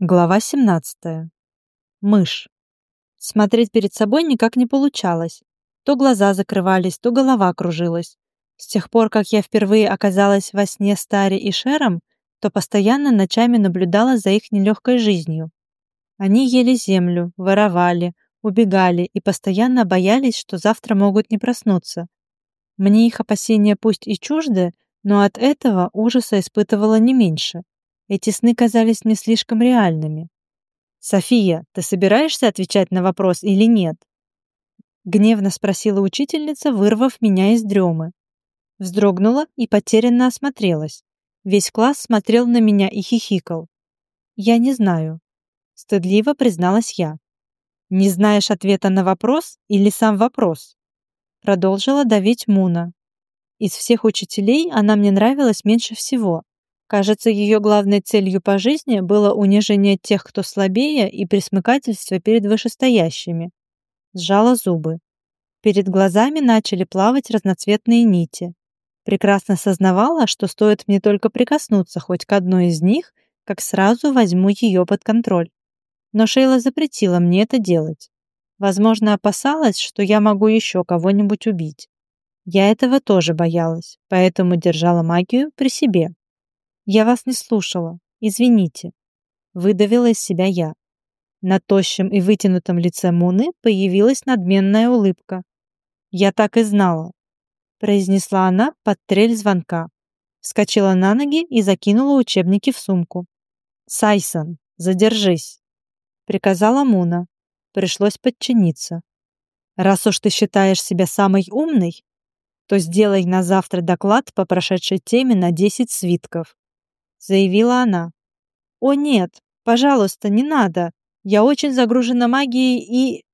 Глава 17. Мышь. Смотреть перед собой никак не получалось. То глаза закрывались, то голова кружилась. С тех пор, как я впервые оказалась во сне с Тари и Шером, то постоянно ночами наблюдала за их нелегкой жизнью. Они ели землю, воровали, убегали и постоянно боялись, что завтра могут не проснуться. Мне их опасения пусть и чужды, но от этого ужаса испытывала не меньше. Эти сны казались мне слишком реальными. «София, ты собираешься отвечать на вопрос или нет?» Гневно спросила учительница, вырвав меня из дремы. Вздрогнула и потерянно осмотрелась. Весь класс смотрел на меня и хихикал. «Я не знаю», — стыдливо призналась я. «Не знаешь ответа на вопрос или сам вопрос?» Продолжила давить Муна. Из всех учителей она мне нравилась меньше всего, Кажется, ее главной целью по жизни было унижение тех, кто слабее, и присмыкательство перед вышестоящими. Сжала зубы. Перед глазами начали плавать разноцветные нити. Прекрасно сознавала, что стоит мне только прикоснуться хоть к одной из них, как сразу возьму ее под контроль. Но Шейла запретила мне это делать. Возможно, опасалась, что я могу еще кого-нибудь убить. Я этого тоже боялась, поэтому держала магию при себе. «Я вас не слушала. Извините», — выдавила из себя я. На тощем и вытянутом лице Муны появилась надменная улыбка. «Я так и знала», — произнесла она под трель звонка. Вскочила на ноги и закинула учебники в сумку. «Сайсон, задержись», — приказала Муна. Пришлось подчиниться. «Раз уж ты считаешь себя самой умной, то сделай на завтра доклад по прошедшей теме на 10 свитков заявила она. «О нет, пожалуйста, не надо. Я очень загружена магией и...»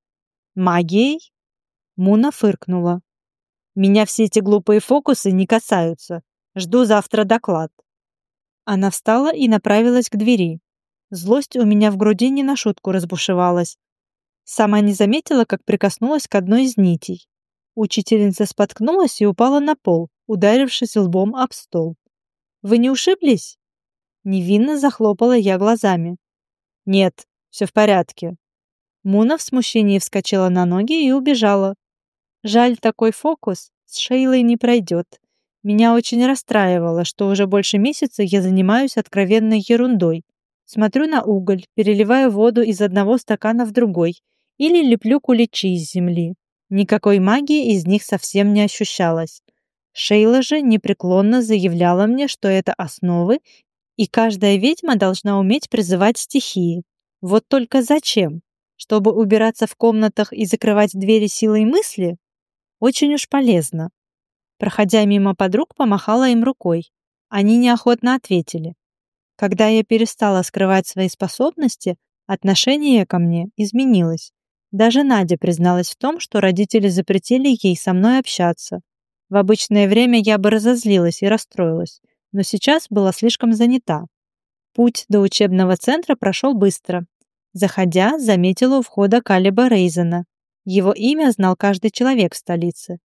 «Магией?» Муна фыркнула. «Меня все эти глупые фокусы не касаются. Жду завтра доклад». Она встала и направилась к двери. Злость у меня в груди не на шутку разбушевалась. Сама не заметила, как прикоснулась к одной из нитей. Учительница споткнулась и упала на пол, ударившись лбом об стол. «Вы не ушиблись?» Невинно захлопала я глазами. «Нет, все в порядке». Муна в смущении вскочила на ноги и убежала. Жаль, такой фокус с Шейлой не пройдет. Меня очень расстраивало, что уже больше месяца я занимаюсь откровенной ерундой. Смотрю на уголь, переливаю воду из одного стакана в другой или леплю куличи из земли. Никакой магии из них совсем не ощущалось. Шейла же непреклонно заявляла мне, что это основы и каждая ведьма должна уметь призывать стихии. Вот только зачем? Чтобы убираться в комнатах и закрывать двери силой мысли? Очень уж полезно. Проходя мимо подруг, помахала им рукой. Они неохотно ответили. Когда я перестала скрывать свои способности, отношение ко мне изменилось. Даже Надя призналась в том, что родители запретили ей со мной общаться. В обычное время я бы разозлилась и расстроилась, но сейчас была слишком занята. Путь до учебного центра прошел быстро. Заходя, заметила у входа Калиба Рейзена. Его имя знал каждый человек в столице.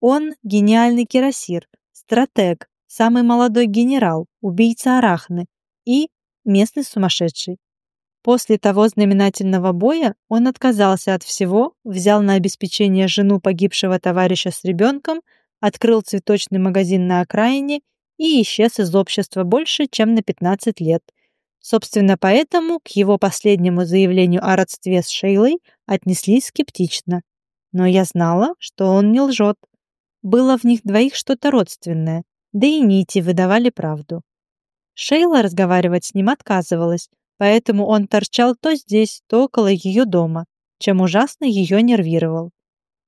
Он – гениальный кирасир, стратег, самый молодой генерал, убийца Арахны и местный сумасшедший. После того знаменательного боя он отказался от всего, взял на обеспечение жену погибшего товарища с ребенком, открыл цветочный магазин на окраине и исчез из общества больше, чем на 15 лет. Собственно, поэтому к его последнему заявлению о родстве с Шейлой отнеслись скептично. Но я знала, что он не лжет. Было в них двоих что-то родственное, да и нити выдавали правду. Шейла разговаривать с ним отказывалась, поэтому он торчал то здесь, то около ее дома, чем ужасно ее нервировал.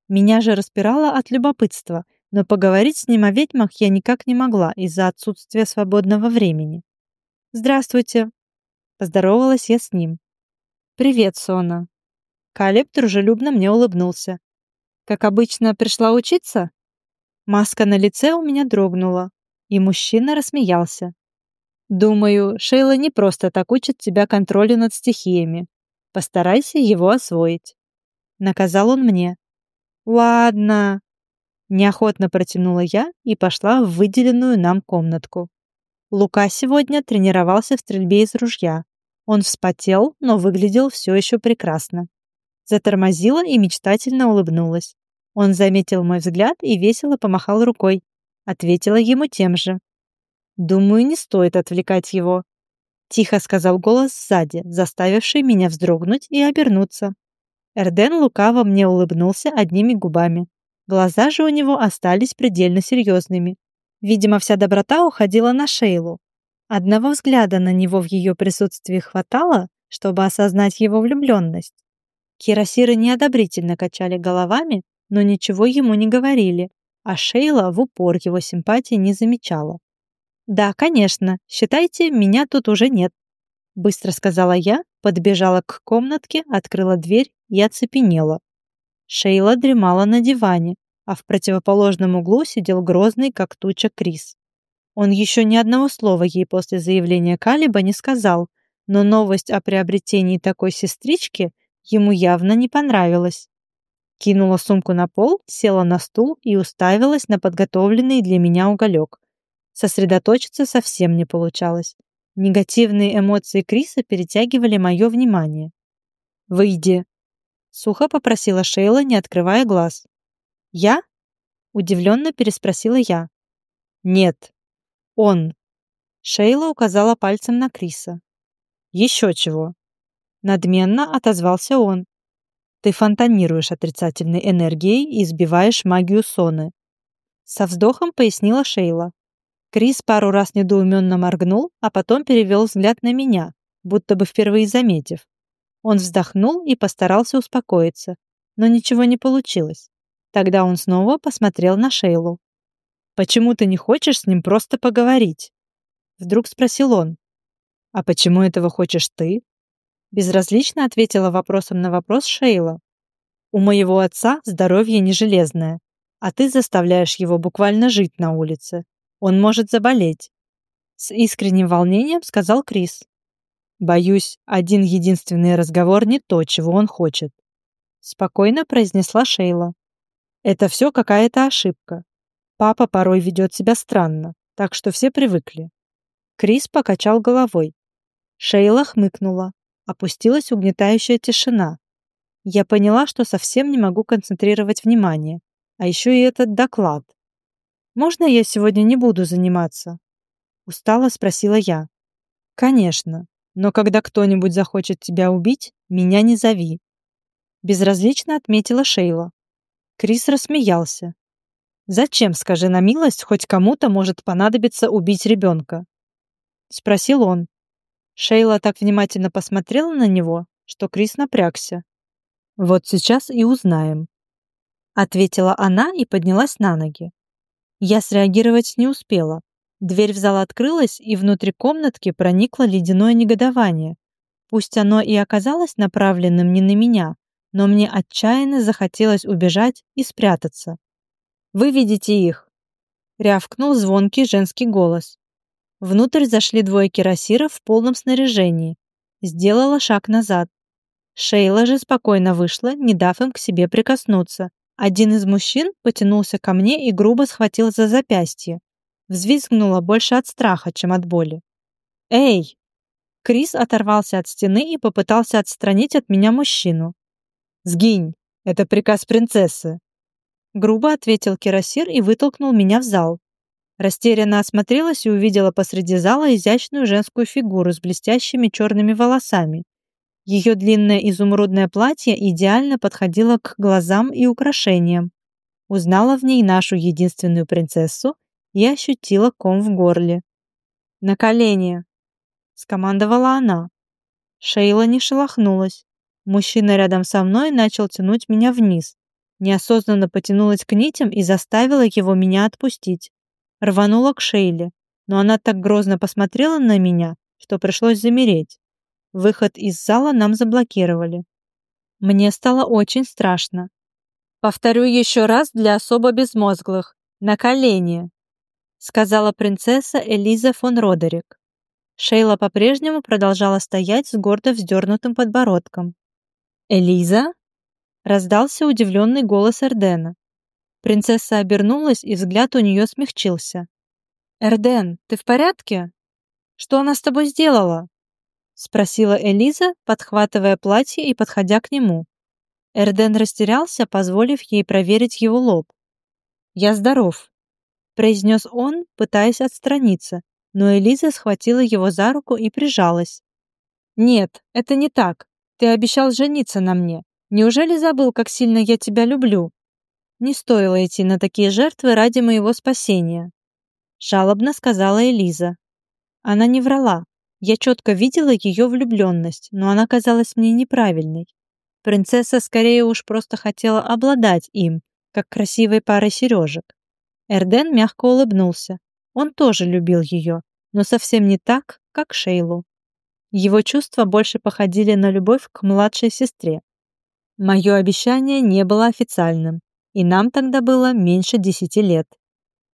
Меня же распирало от любопытства – но поговорить с ним о ведьмах я никак не могла из-за отсутствия свободного времени. «Здравствуйте!» Поздоровалась я с ним. «Привет, Сона!» Калеб дружелюбно мне улыбнулся. «Как обычно, пришла учиться?» Маска на лице у меня дрогнула, и мужчина рассмеялся. «Думаю, Шейла не просто так учит тебя контролю над стихиями. Постарайся его освоить». Наказал он мне. «Ладно», Неохотно протянула я и пошла в выделенную нам комнатку. Лука сегодня тренировался в стрельбе из ружья. Он вспотел, но выглядел все еще прекрасно. Затормозила и мечтательно улыбнулась. Он заметил мой взгляд и весело помахал рукой. Ответила ему тем же. «Думаю, не стоит отвлекать его», — тихо сказал голос сзади, заставивший меня вздрогнуть и обернуться. Эрден лукаво мне улыбнулся одними губами. Глаза же у него остались предельно серьезными. Видимо, вся доброта уходила на Шейлу. Одного взгляда на него в ее присутствии хватало, чтобы осознать его влюбленность. Кирасиры неодобрительно качали головами, но ничего ему не говорили, а Шейла в упор его симпатии не замечала. «Да, конечно, считайте, меня тут уже нет», — быстро сказала я, подбежала к комнатке, открыла дверь и оцепенела. Шейла дремала на диване, а в противоположном углу сидел грозный, как туча, Крис. Он еще ни одного слова ей после заявления Калиба не сказал, но новость о приобретении такой сестрички ему явно не понравилась. Кинула сумку на пол, села на стул и уставилась на подготовленный для меня уголек. Сосредоточиться совсем не получалось. Негативные эмоции Криса перетягивали мое внимание. «Выйди!» — сухо попросила Шейла, не открывая глаз. «Я?» — удивленно переспросила я. «Нет, он». Шейла указала пальцем на Криса. «Еще чего?» Надменно отозвался он. «Ты фонтанируешь отрицательной энергией и избиваешь магию Соны». Со вздохом пояснила Шейла. Крис пару раз недоуменно моргнул, а потом перевел взгляд на меня, будто бы впервые заметив. Он вздохнул и постарался успокоиться, но ничего не получилось. Тогда он снова посмотрел на Шейлу. «Почему ты не хочешь с ним просто поговорить?» Вдруг спросил он. «А почему этого хочешь ты?» Безразлично ответила вопросом на вопрос Шейла. «У моего отца здоровье не железное, а ты заставляешь его буквально жить на улице. Он может заболеть». С искренним волнением сказал Крис. «Боюсь, один единственный разговор не то, чего он хочет», спокойно произнесла Шейла. Это все какая-то ошибка. Папа порой ведет себя странно, так что все привыкли. Крис покачал головой. Шейла хмыкнула. Опустилась угнетающая тишина. Я поняла, что совсем не могу концентрировать внимание. А еще и этот доклад. «Можно я сегодня не буду заниматься?» Устало спросила я. «Конечно, но когда кто-нибудь захочет тебя убить, меня не зови». Безразлично отметила Шейла. Крис рассмеялся. «Зачем, скажи на милость, хоть кому-то может понадобиться убить ребенка?» Спросил он. Шейла так внимательно посмотрела на него, что Крис напрягся. «Вот сейчас и узнаем», — ответила она и поднялась на ноги. Я среагировать не успела. Дверь в зал открылась, и внутри комнатки проникло ледяное негодование. Пусть оно и оказалось направленным не на меня, но мне отчаянно захотелось убежать и спрятаться. «Вы видите их!» — рявкнул звонкий женский голос. Внутрь зашли двое кирасиров в полном снаряжении. Сделала шаг назад. Шейла же спокойно вышла, не дав им к себе прикоснуться. Один из мужчин потянулся ко мне и грубо схватил за запястье. Взвизгнула больше от страха, чем от боли. «Эй!» Крис оторвался от стены и попытался отстранить от меня мужчину. «Сгинь! Это приказ принцессы!» Грубо ответил Кирасир и вытолкнул меня в зал. Растерянно осмотрелась и увидела посреди зала изящную женскую фигуру с блестящими черными волосами. Ее длинное изумрудное платье идеально подходило к глазам и украшениям. Узнала в ней нашу единственную принцессу и ощутила ком в горле. «На колени!» — скомандовала она. Шейла не шелохнулась. Мужчина рядом со мной начал тянуть меня вниз. Неосознанно потянулась к нитям и заставила его меня отпустить. Рванула к Шейле, но она так грозно посмотрела на меня, что пришлось замереть. Выход из зала нам заблокировали. Мне стало очень страшно. «Повторю еще раз для особо безмозглых. На колени!» сказала принцесса Элиза фон Родерик. Шейла по-прежнему продолжала стоять с гордо вздернутым подбородком. «Элиза?» — раздался удивленный голос Эрдена. Принцесса обернулась, и взгляд у нее смягчился. «Эрден, ты в порядке? Что она с тобой сделала?» спросила Элиза, подхватывая платье и подходя к нему. Эрден растерялся, позволив ей проверить его лоб. «Я здоров», — произнес он, пытаясь отстраниться, но Элиза схватила его за руку и прижалась. «Нет, это не так. Ты обещал жениться на мне. Неужели забыл, как сильно я тебя люблю? Не стоило идти на такие жертвы ради моего спасения», — жалобно сказала Элиза. Она не врала. Я четко видела ее влюбленность, но она казалась мне неправильной. Принцесса скорее уж просто хотела обладать им, как красивой парой сережек. Эрден мягко улыбнулся. Он тоже любил ее, но совсем не так, как Шейлу. Его чувства больше походили на любовь к младшей сестре. Мое обещание не было официальным, и нам тогда было меньше десяти лет.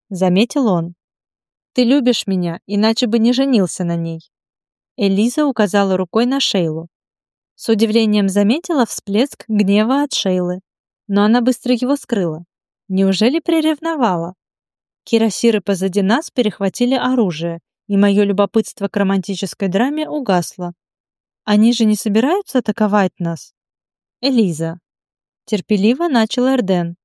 Заметил он. «Ты любишь меня, иначе бы не женился на ней». Элиза указала рукой на Шейлу. С удивлением заметила всплеск гнева от Шейлы, но она быстро его скрыла. Неужели приревновала? Кирасиры позади нас перехватили оружие, и мое любопытство к романтической драме угасло. Они же не собираются атаковать нас? Элиза. Терпеливо начал Эрден.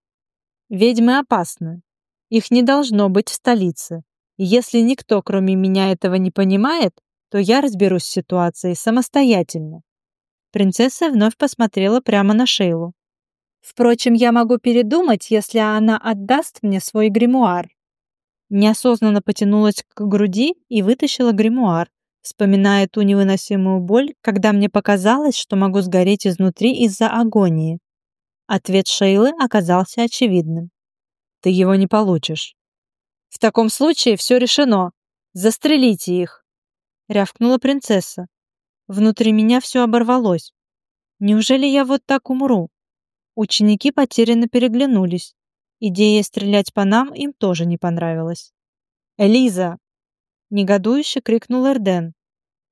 Ведьмы опасны. Их не должно быть в столице. И если никто, кроме меня, этого не понимает, то я разберусь с ситуацией самостоятельно. Принцесса вновь посмотрела прямо на Шейлу. Впрочем, я могу передумать, если она отдаст мне свой гримуар. Неосознанно потянулась к груди и вытащила гримуар, вспоминая ту невыносимую боль, когда мне показалось, что могу сгореть изнутри из-за агонии. Ответ Шейлы оказался очевидным. «Ты его не получишь». «В таком случае все решено. Застрелите их!» — рявкнула принцесса. Внутри меня все оборвалось. Неужели я вот так умру? Ученики потерянно переглянулись. Идея стрелять по нам им тоже не понравилась. «Элиза!» — негодующе крикнул Эрден.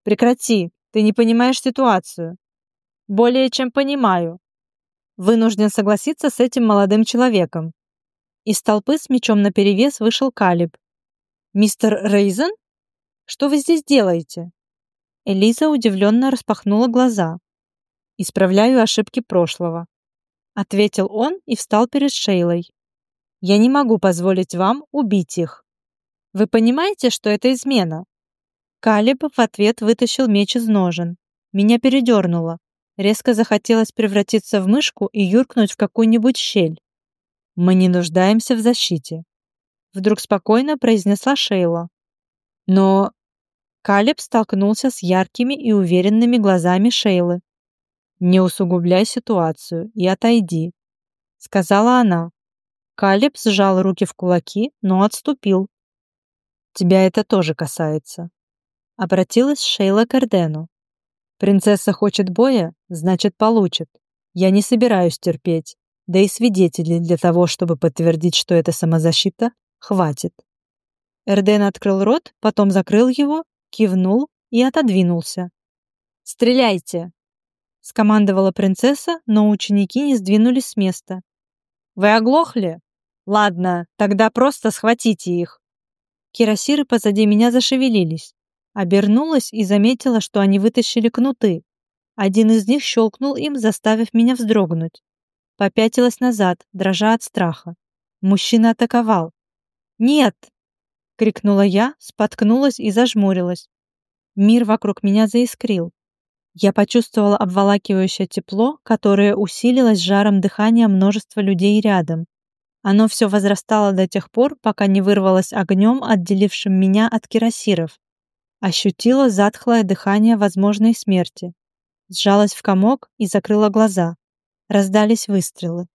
«Прекрати! Ты не понимаешь ситуацию!» «Более чем понимаю!» Вынужден согласиться с этим молодым человеком. Из толпы с мечом наперевес вышел Калиб. «Мистер Рейзен? Что вы здесь делаете?» Элиза удивленно распахнула глаза. «Исправляю ошибки прошлого», — ответил он и встал перед Шейлой. Я не могу позволить вам убить их. Вы понимаете, что это измена?» Калиб в ответ вытащил меч из ножен. Меня передернуло. Резко захотелось превратиться в мышку и юркнуть в какую-нибудь щель. «Мы не нуждаемся в защите», — вдруг спокойно произнесла Шейла. Но Калиб столкнулся с яркими и уверенными глазами Шейлы. «Не усугубляй ситуацию и отойди», — сказала она. Калиб сжал руки в кулаки, но отступил. «Тебя это тоже касается», — обратилась Шейла к Эрдену. «Принцесса хочет боя, значит, получит. Я не собираюсь терпеть, да и свидетелей для того, чтобы подтвердить, что это самозащита, хватит». Эрден открыл рот, потом закрыл его, кивнул и отодвинулся. «Стреляйте!» — скомандовала принцесса, но ученики не сдвинулись с места. «Вы оглохли?» Ладно, тогда просто схватите их. Кирасиры позади меня зашевелились. Обернулась и заметила, что они вытащили кнуты. Один из них щелкнул им, заставив меня вздрогнуть. Попятилась назад, дрожа от страха. Мужчина атаковал. «Нет!» — крикнула я, споткнулась и зажмурилась. Мир вокруг меня заискрил. Я почувствовала обволакивающее тепло, которое усилилось жаром дыхания множества людей рядом. Оно все возрастало до тех пор, пока не вырвалось огнем, отделившим меня от кирасиров. Ощутила затхлое дыхание возможной смерти. Сжалась в комок и закрыла глаза. Раздались выстрелы.